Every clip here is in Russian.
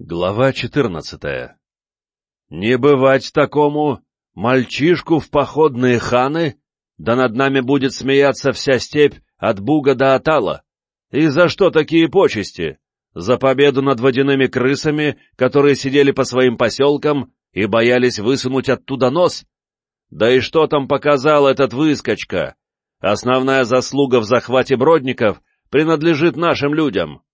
Глава четырнадцатая «Не бывать такому! Мальчишку в походные ханы? Да над нами будет смеяться вся степь от Буга до Атала! И за что такие почести? За победу над водяными крысами, которые сидели по своим поселкам и боялись высунуть оттуда нос? Да и что там показал этот выскочка? Основная заслуга в захвате бродников принадлежит нашим людям!»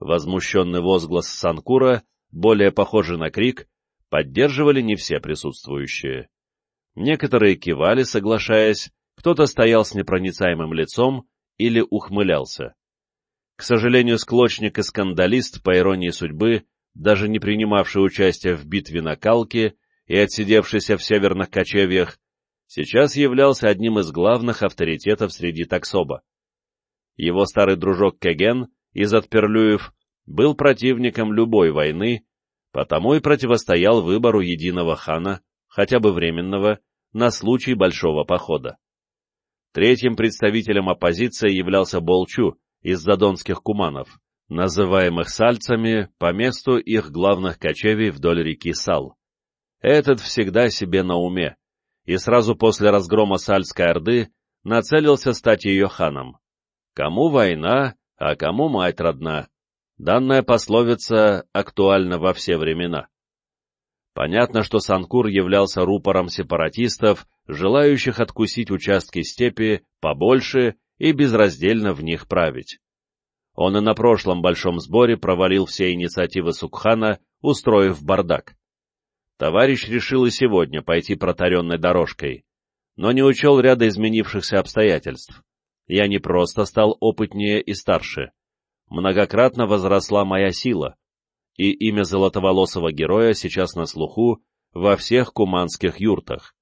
Возмущенный возглас Санкура, более похожий на крик, поддерживали не все присутствующие. Некоторые кивали, соглашаясь, кто-то стоял с непроницаемым лицом или ухмылялся. К сожалению, склочник и скандалист, по иронии судьбы, даже не принимавший участие в битве на Калке и отсидевшийся в северных кочевьях, сейчас являлся одним из главных авторитетов среди таксоба. Его старый дружок Кеген из Отперлюев был противником любой войны, потому и противостоял выбору единого хана, хотя бы временного, на случай большого похода. Третьим представителем оппозиции являлся Болчу из задонских куманов, называемых сальцами по месту их главных кочевий вдоль реки Сал. Этот всегда себе на уме, и сразу после разгрома Сальской Орды нацелился стать ее ханом. Кому война, а кому мать родна. Данная пословица актуальна во все времена. Понятно, что Санкур являлся рупором сепаратистов, желающих откусить участки степи побольше и безраздельно в них править. Он и на прошлом большом сборе провалил все инициативы Сукхана, устроив бардак. Товарищ решил и сегодня пойти протаренной дорожкой, но не учел ряда изменившихся обстоятельств я не просто стал опытнее и старше. Многократно возросла моя сила, и имя золотоволосого героя сейчас на слуху во всех куманских юртах.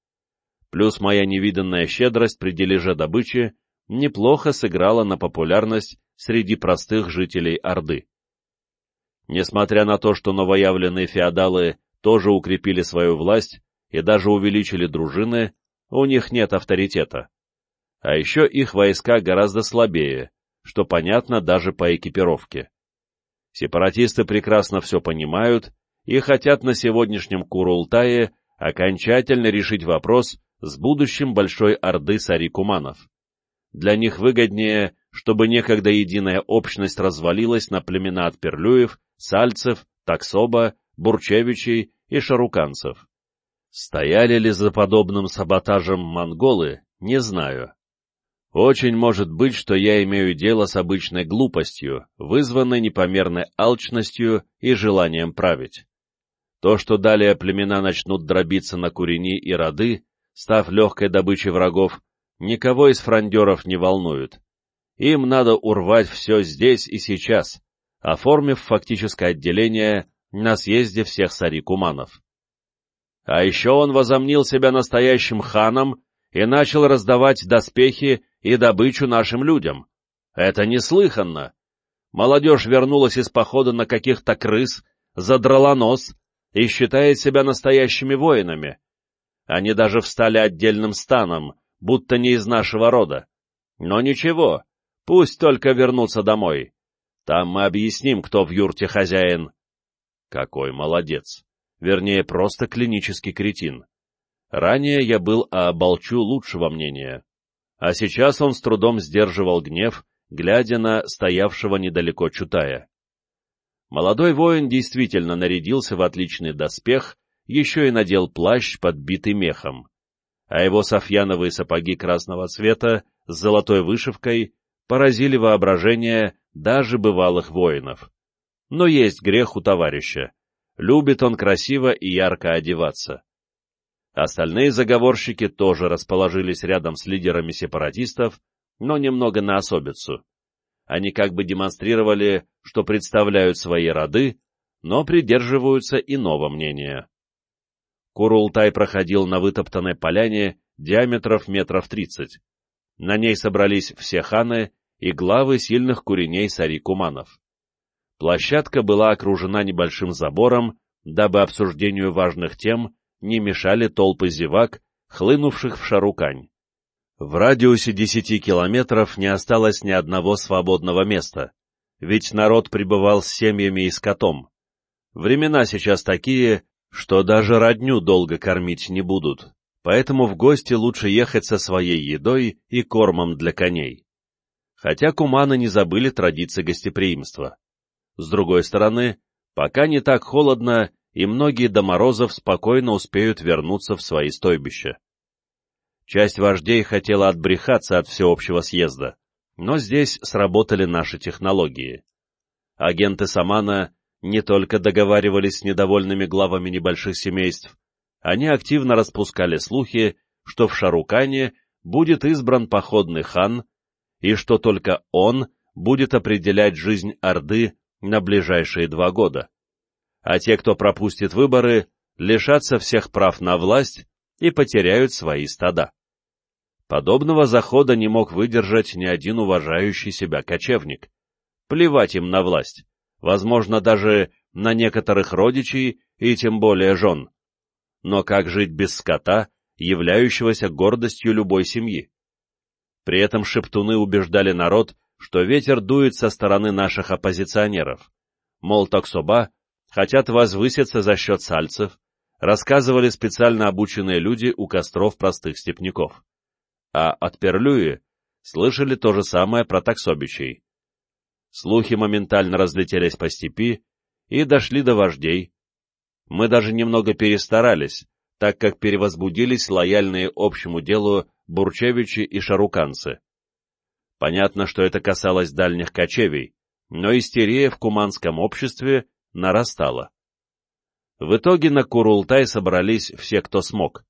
Плюс моя невиданная щедрость при дележе добычи неплохо сыграла на популярность среди простых жителей Орды. Несмотря на то, что новоявленные феодалы тоже укрепили свою власть и даже увеличили дружины, у них нет авторитета. А еще их войска гораздо слабее, что понятно даже по экипировке. Сепаратисты прекрасно все понимают и хотят на сегодняшнем Курултае окончательно решить вопрос с будущим Большой Орды Сарикуманов. Для них выгоднее, чтобы некогда единая общность развалилась на племена от Перлюев, Сальцев, Таксоба, Бурчевичей и Шаруканцев. Стояли ли за подобным саботажем монголы, не знаю. Очень может быть, что я имею дело с обычной глупостью, вызванной непомерной алчностью и желанием править. То, что далее племена начнут дробиться на курени и роды, став легкой добычей врагов, никого из фрондеров не волнует. Им надо урвать все здесь и сейчас, оформив фактическое отделение на съезде всех сарикуманов. А еще он возомнил себя настоящим ханом и начал раздавать доспехи и добычу нашим людям. Это неслыханно. Молодежь вернулась из похода на каких-то крыс, задрала нос и считает себя настоящими воинами. Они даже встали отдельным станом, будто не из нашего рода. Но ничего, пусть только вернутся домой. Там мы объясним, кто в юрте хозяин. Какой молодец. Вернее, просто клинический кретин. Ранее я был о Болчу лучшего мнения. А сейчас он с трудом сдерживал гнев, глядя на стоявшего недалеко Чутая. Молодой воин действительно нарядился в отличный доспех, еще и надел плащ, подбитый мехом. А его софьяновые сапоги красного цвета с золотой вышивкой поразили воображение даже бывалых воинов. Но есть грех у товарища. Любит он красиво и ярко одеваться. Остальные заговорщики тоже расположились рядом с лидерами сепаратистов, но немного на особицу. Они как бы демонстрировали, что представляют свои роды, но придерживаются иного мнения. Курултай проходил на вытоптанной поляне диаметров метров тридцать. На ней собрались все ханы и главы сильных куреней сарикуманов. Площадка была окружена небольшим забором, дабы обсуждению важных тем не мешали толпы зевак, хлынувших в Шарукань. В радиусе десяти километров не осталось ни одного свободного места, ведь народ пребывал с семьями и скотом. Времена сейчас такие, что даже родню долго кормить не будут, поэтому в гости лучше ехать со своей едой и кормом для коней. Хотя куманы не забыли традиции гостеприимства. С другой стороны, пока не так холодно, и многие до морозов спокойно успеют вернуться в свои стойбища. Часть вождей хотела отбрехаться от всеобщего съезда, но здесь сработали наши технологии. Агенты Самана не только договаривались с недовольными главами небольших семейств, они активно распускали слухи, что в Шарукане будет избран походный хан, и что только он будет определять жизнь Орды на ближайшие два года. А те, кто пропустит выборы, лишатся всех прав на власть и потеряют свои стада. Подобного захода не мог выдержать ни один уважающий себя кочевник. Плевать им на власть возможно, даже на некоторых родичей и тем более жен. Но как жить без скота, являющегося гордостью любой семьи? При этом шептуны убеждали народ, что ветер дует со стороны наших оппозиционеров. Мол, таксоба хотят возвыситься за счет сальцев, рассказывали специально обученные люди у костров простых степняков. А от Перлюи слышали то же самое про таксобичей. Слухи моментально разлетелись по степи и дошли до вождей. Мы даже немного перестарались, так как перевозбудились лояльные общему делу бурчевичи и шаруканцы. Понятно, что это касалось дальних кочевий, но истерия в куманском обществе нарастала. В итоге на Курултай собрались все, кто смог.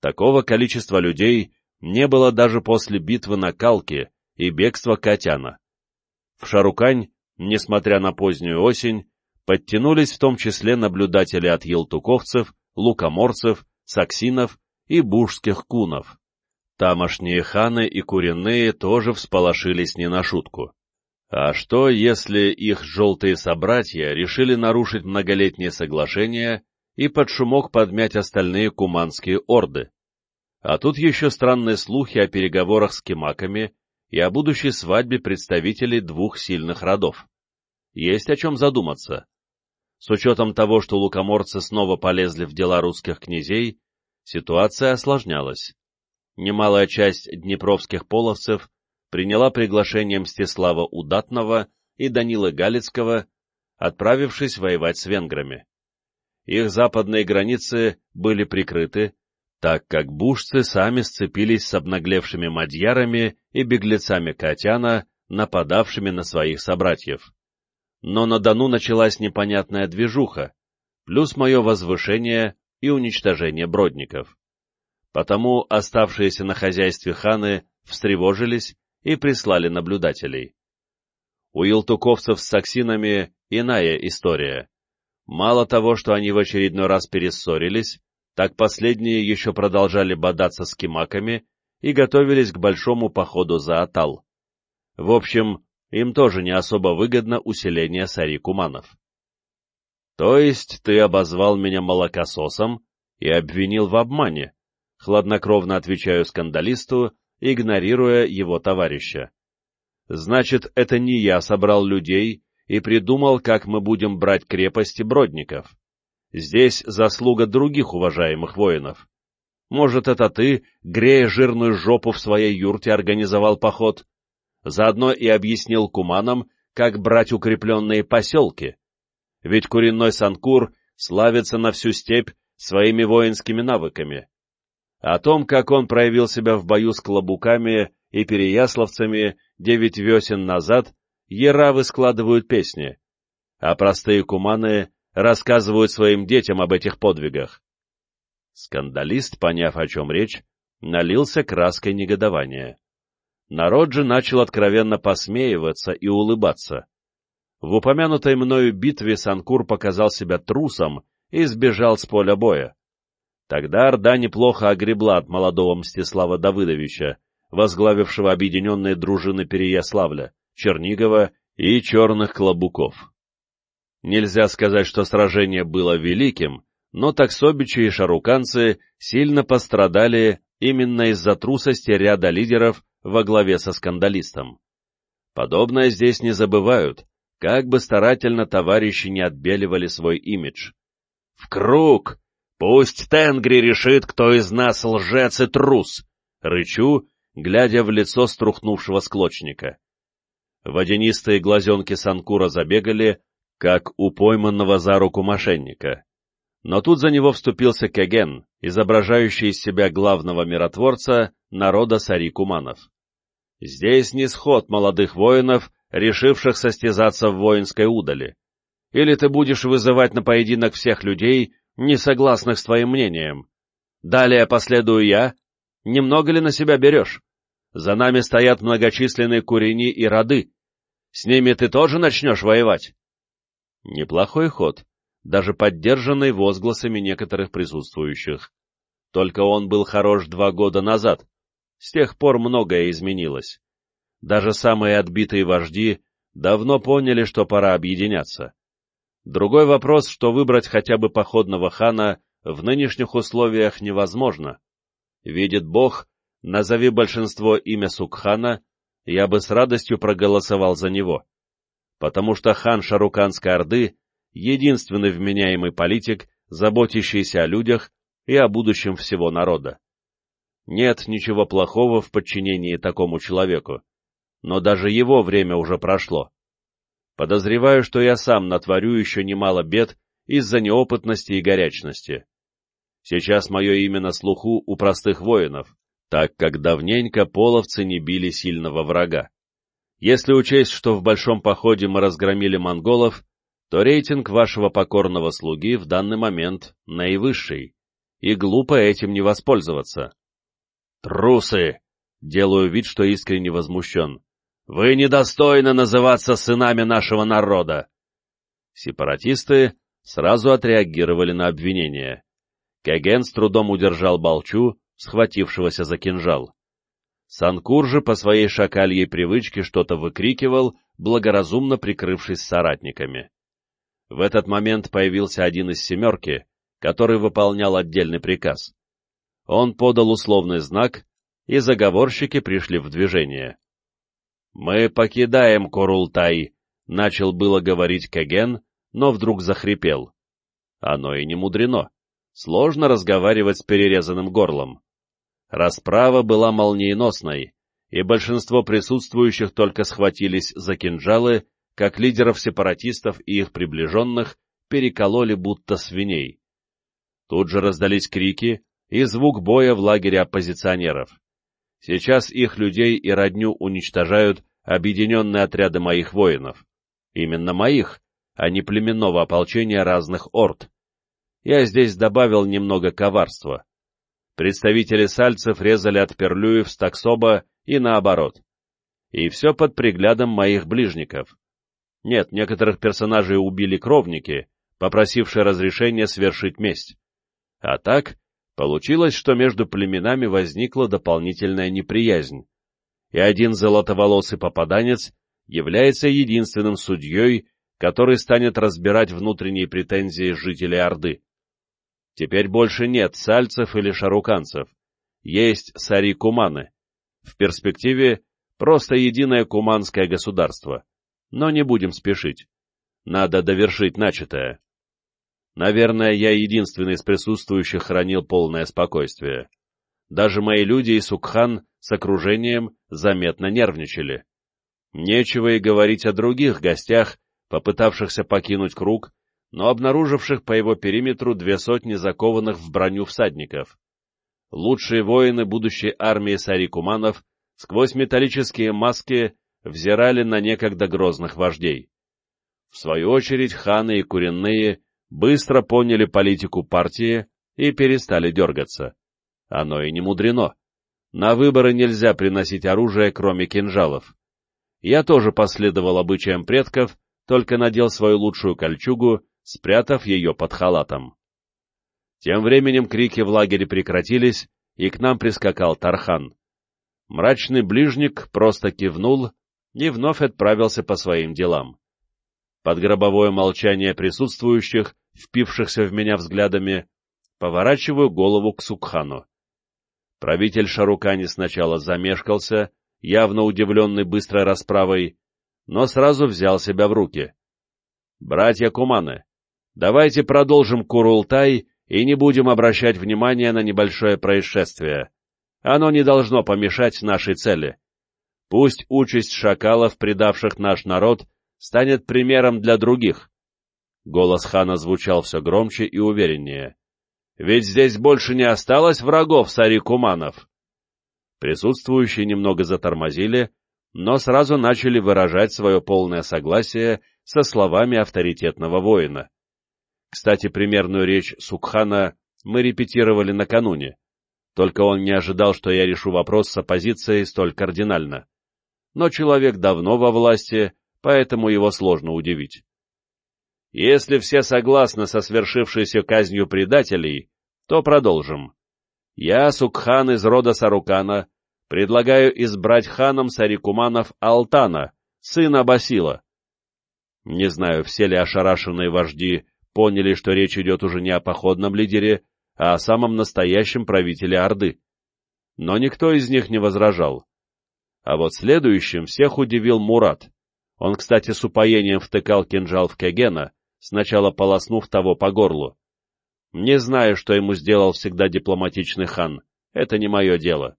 Такого количества людей не было даже после битвы на Калке и бегства Катяна. В Шарукань, несмотря на позднюю осень, подтянулись в том числе наблюдатели от елтуковцев, лукоморцев, саксинов и бужских кунов. Тамошние ханы и куренные тоже всполошились не на шутку. А что, если их желтые собратья решили нарушить многолетнее соглашение и под шумок подмять остальные куманские орды? А тут еще странные слухи о переговорах с кемаками и о будущей свадьбе представителей двух сильных родов. Есть о чем задуматься. С учетом того, что лукоморцы снова полезли в дела русских князей, ситуация осложнялась. Немалая часть днепровских половцев приняла приглашение Мстислава Удатного и Данила Галицкого, отправившись воевать с венграми. Их западные границы были прикрыты, так как бушцы сами сцепились с обнаглевшими мадьярами и беглецами Катяна, нападавшими на своих собратьев. Но на Дону началась непонятная движуха, плюс мое возвышение и уничтожение бродников. Потому оставшиеся на хозяйстве ханы встревожились и прислали наблюдателей. У елтуковцев с саксинами иная история. Мало того, что они в очередной раз перессорились, так последние еще продолжали бодаться с кимаками и готовились к большому походу за Атал. В общем, им тоже не особо выгодно усиление сари-куманов. То есть ты обозвал меня молокососом и обвинил в обмане, хладнокровно отвечаю скандалисту, игнорируя его товарища. Значит, это не я собрал людей и придумал, как мы будем брать крепости бродников. Здесь заслуга других уважаемых воинов. Может, это ты, грея жирную жопу в своей юрте, организовал поход? Заодно и объяснил куманам, как брать укрепленные поселки. Ведь куренной Санкур славится на всю степь своими воинскими навыками. О том, как он проявил себя в бою с клобуками и переяславцами девять весен назад, еравы складывают песни, а простые куманы рассказывают своим детям об этих подвигах. Скандалист, поняв, о чем речь, налился краской негодования. Народ же начал откровенно посмеиваться и улыбаться. В упомянутой мною битве Санкур показал себя трусом и сбежал с поля боя. Тогда Орда неплохо огребла от молодого Мстислава Давыдовича, возглавившего объединенные дружины Переяславля, Чернигова и Черных Клобуков. Нельзя сказать, что сражение было великим, но таксобичи и шаруканцы сильно пострадали именно из-за трусости ряда лидеров во главе со скандалистом. Подобное здесь не забывают, как бы старательно товарищи не отбеливали свой имидж. «В круг! Пусть Тенгри решит, кто из нас лжец и трус!» — рычу, глядя в лицо струхнувшего склочника. Водянистые глазенки Санкура забегали, как у пойманного за руку мошенника. Но тут за него вступился Кеген, изображающий из себя главного миротворца народа Сарикуманов. Здесь не сход молодых воинов, решивших состязаться в воинской удали. Или ты будешь вызывать на поединок всех людей, не согласных с твоим мнением. Далее последую я. Немного ли на себя берешь? За нами стоят многочисленные курени и роды. С ними ты тоже начнешь воевать? Неплохой ход, даже поддержанный возгласами некоторых присутствующих. Только он был хорош два года назад. С тех пор многое изменилось. Даже самые отбитые вожди давно поняли, что пора объединяться. Другой вопрос, что выбрать хотя бы походного хана в нынешних условиях невозможно. Видит Бог, назови большинство имя Сукхана, я бы с радостью проголосовал за него. Потому что хан Шаруканской Орды единственный вменяемый политик, заботящийся о людях и о будущем всего народа. Нет ничего плохого в подчинении такому человеку, но даже его время уже прошло. Подозреваю, что я сам натворю еще немало бед из-за неопытности и горячности. Сейчас мое имя на слуху у простых воинов, так как давненько половцы не били сильного врага. Если учесть, что в большом походе мы разгромили монголов, то рейтинг вашего покорного слуги в данный момент наивысший, и глупо этим не воспользоваться. Трусы! Делаю вид, что искренне возмущен. Вы недостойны называться сынами нашего народа! Сепаратисты сразу отреагировали на обвинение. Каген с трудом удержал Балчу, схватившегося за кинжал. Санкур же по своей шакальей привычке что-то выкрикивал, благоразумно прикрывшись соратниками. В этот момент появился один из семерки, который выполнял отдельный приказ. Он подал условный знак, и заговорщики пришли в движение. «Мы покидаем Корултай», — начал было говорить Каген, но вдруг захрипел. Оно и не мудрено. Сложно разговаривать с перерезанным горлом. Расправа была молниеносной, и большинство присутствующих только схватились за кинжалы как лидеров сепаратистов и их приближенных перекололи будто свиней. Тут же раздались крики и звук боя в лагере оппозиционеров. Сейчас их людей и родню уничтожают объединенные отряды моих воинов. Именно моих, а не племенного ополчения разных орд. Я здесь добавил немного коварства. Представители сальцев резали от Перлюев с Таксоба и наоборот. И все под приглядом моих ближников. Нет, некоторых персонажей убили кровники, попросившие разрешения свершить месть. А так, получилось, что между племенами возникла дополнительная неприязнь, и один золотоволосый попаданец является единственным судьей, который станет разбирать внутренние претензии жителей Орды. Теперь больше нет сальцев или шаруканцев, есть сари-куманы. В перспективе просто единое куманское государство но не будем спешить. Надо довершить начатое. Наверное, я единственный из присутствующих хранил полное спокойствие. Даже мои люди и Сукхан с окружением заметно нервничали. Нечего и говорить о других гостях, попытавшихся покинуть круг, но обнаруживших по его периметру две сотни закованных в броню всадников. Лучшие воины будущей армии сарикуманов сквозь металлические маски взирали на некогда грозных вождей. В свою очередь ханы и куренные быстро поняли политику партии и перестали дергаться. Оно и не мудрено. На выборы нельзя приносить оружие, кроме кинжалов. Я тоже последовал обычаям предков, только надел свою лучшую кольчугу, спрятав ее под халатом. Тем временем крики в лагере прекратились, и к нам прискакал Тархан. Мрачный ближник просто кивнул и вновь отправился по своим делам. Под гробовое молчание присутствующих, впившихся в меня взглядами, поворачиваю голову к Сукхану. Правитель Шарукани сначала замешкался, явно удивленный быстрой расправой, но сразу взял себя в руки. «Братья Куманы, давайте продолжим Курултай и не будем обращать внимания на небольшое происшествие. Оно не должно помешать нашей цели. Пусть участь шакалов, предавших наш народ, станет примером для других». Голос хана звучал все громче и увереннее. «Ведь здесь больше не осталось врагов Сарикуманов». Присутствующие немного затормозили, но сразу начали выражать свое полное согласие со словами авторитетного воина. Кстати, примерную речь Сукхана мы репетировали накануне, только он не ожидал, что я решу вопрос с оппозицией столь кардинально. Но человек давно во власти, поэтому его сложно удивить. Если все согласны со свершившейся казнью предателей, то продолжим. Я, Сукхан из рода Сарукана, предлагаю избрать ханом Сарикуманов Алтана, сына Басила. Не знаю, все ли ошарашенные вожди поняли, что речь идет уже не о походном лидере, а о самом настоящем правителе Орды. Но никто из них не возражал. А вот следующим всех удивил Мурат. Он, кстати, с упоением втыкал кинжал в Кегена, сначала полоснув того по горлу. Не знаю, что ему сделал всегда дипломатичный хан, это не мое дело.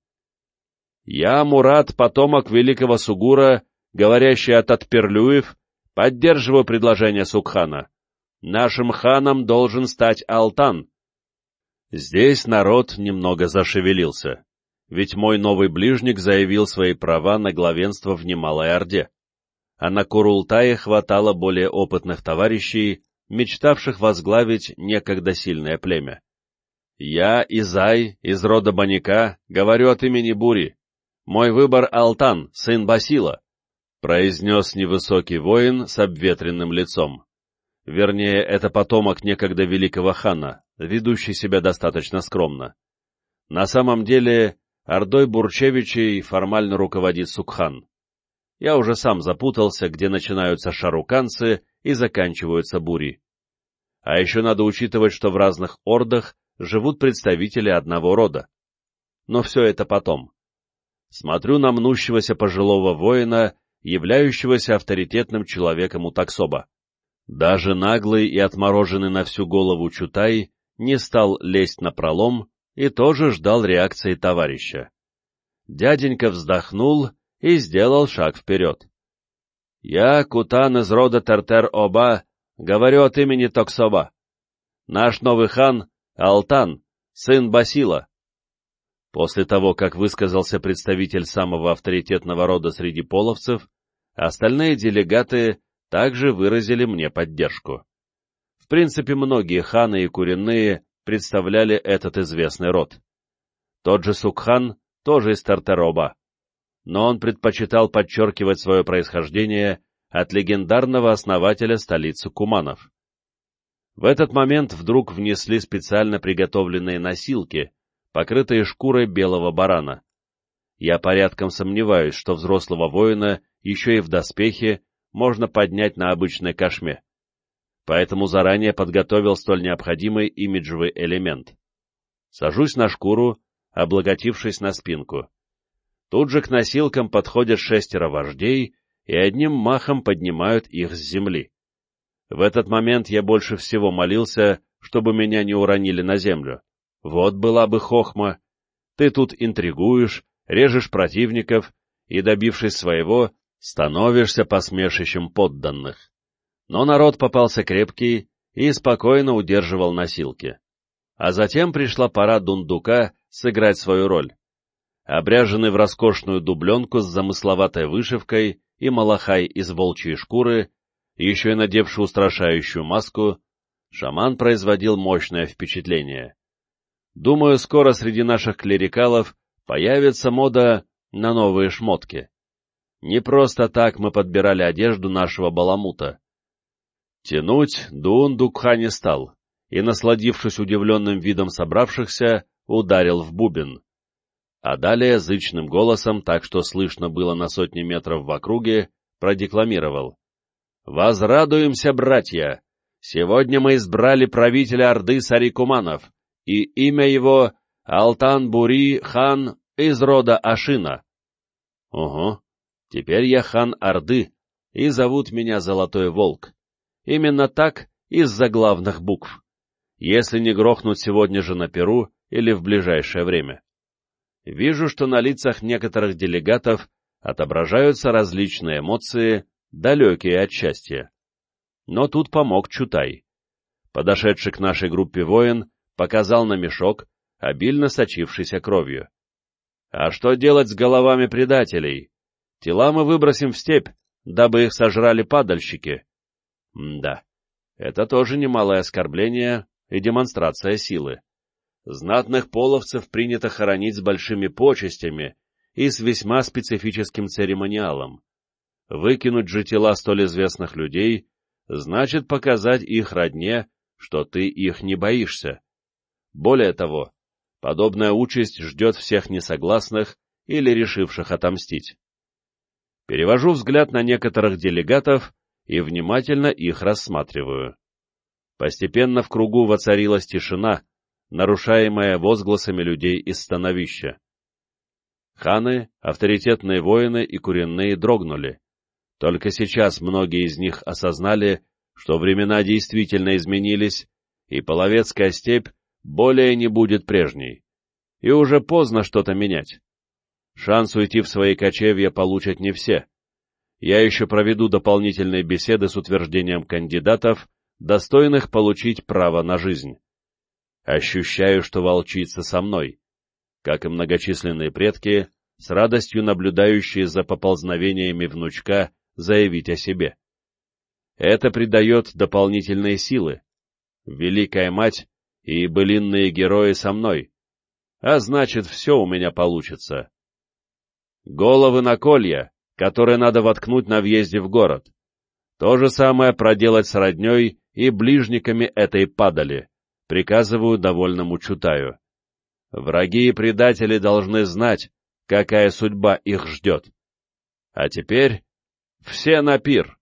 Я, Мурат, потомок великого Сугура, говорящий от Атперлюев, поддерживаю предложение Сукхана. Нашим ханом должен стать Алтан. Здесь народ немного зашевелился, ведь мой новый ближник заявил свои права на главенство в Немалой Орде а на Курултае хватало более опытных товарищей, мечтавших возглавить некогда сильное племя. Я, Изай, из рода Баника, говорю от имени Бури. Мой выбор Алтан, сын Басила, произнес невысокий воин с обветренным лицом. Вернее, это потомок некогда великого хана, ведущий себя достаточно скромно. На самом деле, Ордой Бурчевичей формально руководит Сукхан я уже сам запутался, где начинаются шаруканцы и заканчиваются бури. А еще надо учитывать, что в разных ордах живут представители одного рода. Но все это потом. Смотрю на мнущегося пожилого воина, являющегося авторитетным человеком у таксоба. Даже наглый и отмороженный на всю голову Чутай не стал лезть на пролом и тоже ждал реакции товарища. Дяденька вздохнул и сделал шаг вперед. «Я, Кутан из рода Тертер-Оба, говорю от имени Токсоба. Наш новый хан — Алтан, сын Басила». После того, как высказался представитель самого авторитетного рода среди половцев, остальные делегаты также выразили мне поддержку. В принципе, многие ханы и куренные представляли этот известный род. Тот же Сукхан тоже из Тартероба но он предпочитал подчеркивать свое происхождение от легендарного основателя столицы Куманов. В этот момент вдруг внесли специально приготовленные носилки, покрытые шкурой белого барана. Я порядком сомневаюсь, что взрослого воина еще и в доспехе можно поднять на обычной кошме. Поэтому заранее подготовил столь необходимый имиджевый элемент. Сажусь на шкуру, облаготившись на спинку. Тут же к носилкам подходят шестеро вождей и одним махом поднимают их с земли. В этот момент я больше всего молился, чтобы меня не уронили на землю. Вот была бы хохма. Ты тут интригуешь, режешь противников и, добившись своего, становишься посмешищем подданных. Но народ попался крепкий и спокойно удерживал носилки. А затем пришла пора дундука сыграть свою роль обряженный в роскошную дубленку с замысловатой вышивкой и малахай из волчьей шкуры, еще и надевший устрашающую маску, шаман производил мощное впечатление. Думаю, скоро среди наших клерикалов появится мода на новые шмотки. Не просто так мы подбирали одежду нашего баламута. Тянуть Дуун Дукха не стал, и, насладившись удивленным видом собравшихся, ударил в бубен а далее зычным голосом, так что слышно было на сотни метров в округе, продекламировал. «Возрадуемся, братья! Сегодня мы избрали правителя Орды Сарикуманов, и имя его Алтан-Бури хан из рода Ашина». «Угу, теперь я хан Орды, и зовут меня Золотой Волк. Именно так из-за главных букв. Если не грохнут сегодня же на Перу или в ближайшее время. Вижу, что на лицах некоторых делегатов отображаются различные эмоции, далекие от счастья. Но тут помог Чутай. Подошедший к нашей группе воин показал на мешок, обильно сочившийся кровью. А что делать с головами предателей? Тела мы выбросим в степь, дабы их сожрали падальщики. Да, это тоже немалое оскорбление и демонстрация силы. Знатных половцев принято хоронить с большими почестями и с весьма специфическим церемониалом. Выкинуть же тела столь известных людей значит показать их родне, что ты их не боишься. Более того, подобная участь ждет всех несогласных или решивших отомстить. Перевожу взгляд на некоторых делегатов и внимательно их рассматриваю. Постепенно в кругу воцарилась тишина, нарушаемая возгласами людей из становища. Ханы, авторитетные воины и куренные дрогнули. Только сейчас многие из них осознали, что времена действительно изменились, и половецкая степь более не будет прежней. И уже поздно что-то менять. Шанс уйти в свои кочевья получат не все. Я еще проведу дополнительные беседы с утверждением кандидатов, достойных получить право на жизнь. Ощущаю, что волчица со мной, как и многочисленные предки, с радостью наблюдающие за поползновениями внучка заявить о себе. Это придает дополнительные силы. Великая мать и былинные герои со мной. А значит, все у меня получится. Головы на колья, которые надо воткнуть на въезде в город. То же самое проделать с родней и ближниками этой падали, приказываю довольному Чутаю. Враги и предатели должны знать, какая судьба их ждет. А теперь все на пир.